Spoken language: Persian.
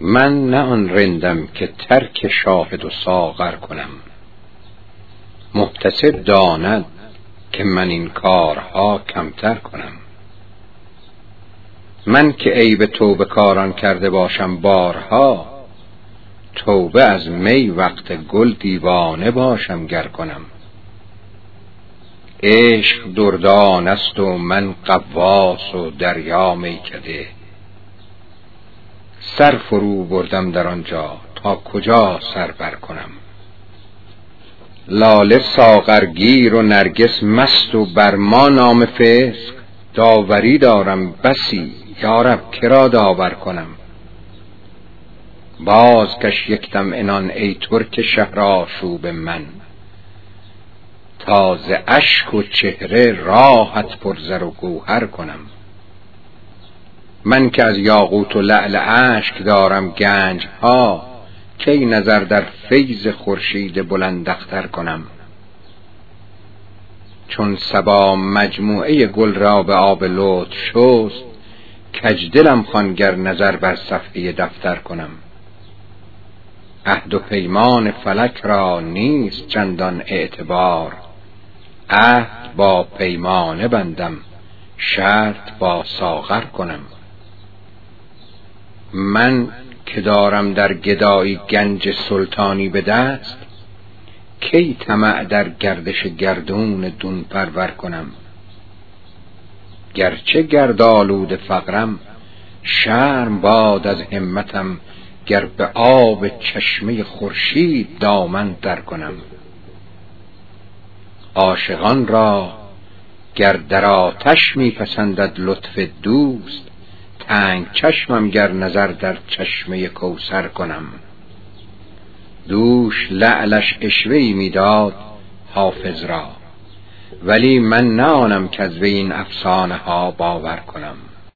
من نه آن رندم که ترک شاهد و ساغر کنم. محتسب داند که من این کارها کمتر کنم. من که عیب توبه کاران کرده باشم بارها توبه از می وقت گل دیوانه باشم گر کنم. عشق دردان است و من قواس و دریا میکده. سر فرو بردم در آنجا تا کجا سر بر کنم. لاله ساغرگیر و نرگس مست و بر ما نام فسق. داوری دارم بسی یارب کرا داور کنم؟ بازگش یکدم انان ای ترک شهر آشوب من. تازه اشک و چهره راحت پرزر و گوهر کنم. من که از یاقوت و لعل اشک دارم گنج ها کی نظر در فیض خورشید بلند اختر کنم؟ چون سبا مجموعه گل را به آب لطف شست کجدلم خوانگر نظر بر صفحه دفتر کنم. عهد و پیمان فلک را نیست چندان اعتبار عهد با پیمانه بندم شرط با ساغر کنم. من که دارم در گدایی گنج سلطانی به دست کی طمع در گردش گردون دون پرور کنم؟ گرچه گردآلود فقرم شرم باد از همتم گر به آب چشمه خورشید دامن در کنم. عاشقان را گر در آتش میپسندد لطف دوست تنگ چشمم گر نظر در چشمه کوسر کنم. دوش لعلش اشوهی می‌داد حافظ را. ولی من نه آنم که از این افسانه ها باور کنم.